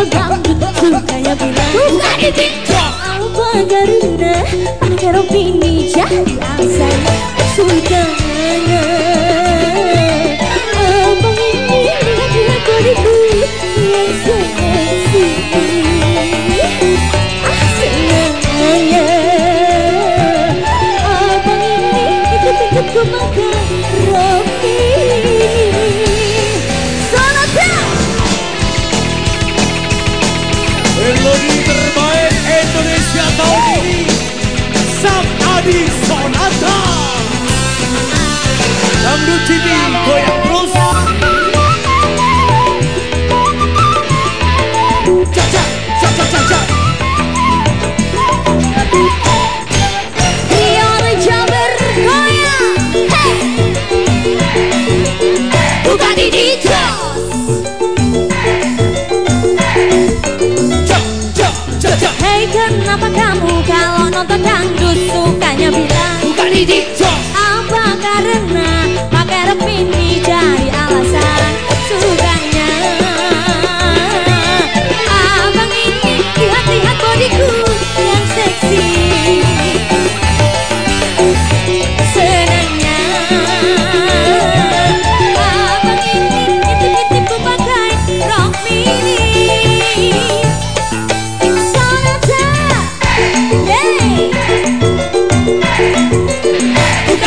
pegang Sukanya bilang. Buka di Apa karena Anak Eropa ini jadi angsa Adi Sonata Dangdut Citi goyang terus Caca, caca, caca Bukan di caca Hei kenapa kamu kalau nonton dangdut bilang Bukan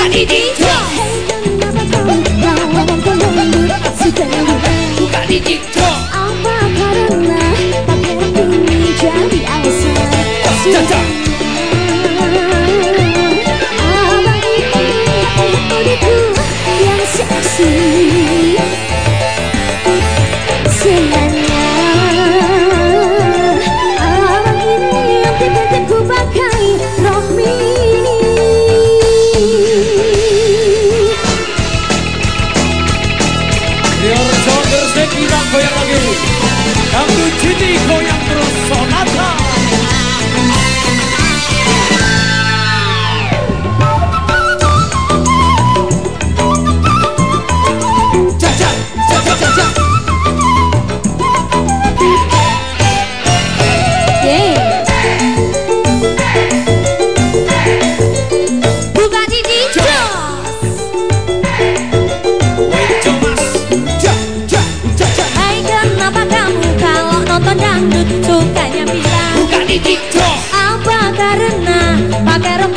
Bukan Goiânia Guilherme. nonton dangdut sukanya bilang. Bukan di TikTok. Apa karena pakai rok